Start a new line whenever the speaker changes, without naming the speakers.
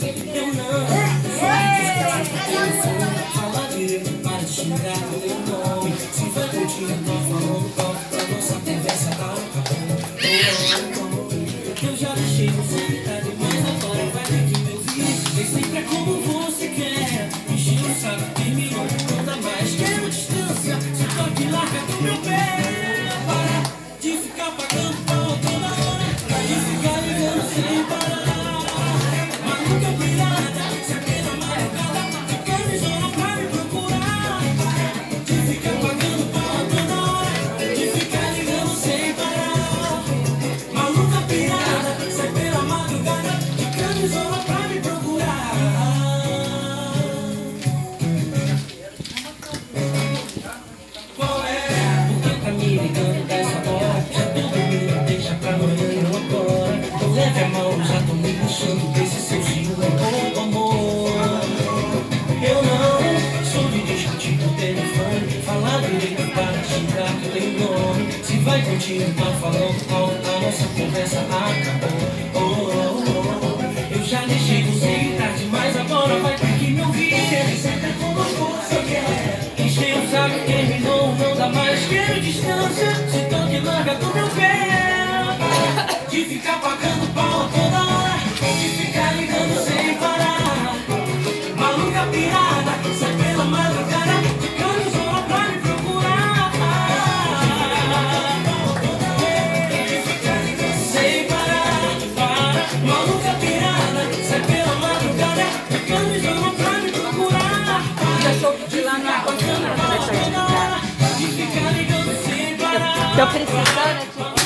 Eu não Fala direito para xingar o teu nome Se vai falando alto pra nossa conversa acabou Eu já deixei você leve a mão, já tô me puxando Desse seu ciúme é bom amor. Eu não sou de discutir no telefone Falar direito para xingar que tenho nome. Se vai continuar falando alto, a nossa conversa acabou. Oh, oh, oh. Eu já deixei você gritar demais, agora vai ter que me ouvir. Sempre como você quer Encheu o saco, terminou, não dá mais. Quero distância, se toque larga do meu pé. De ficar pagando Tô precisando de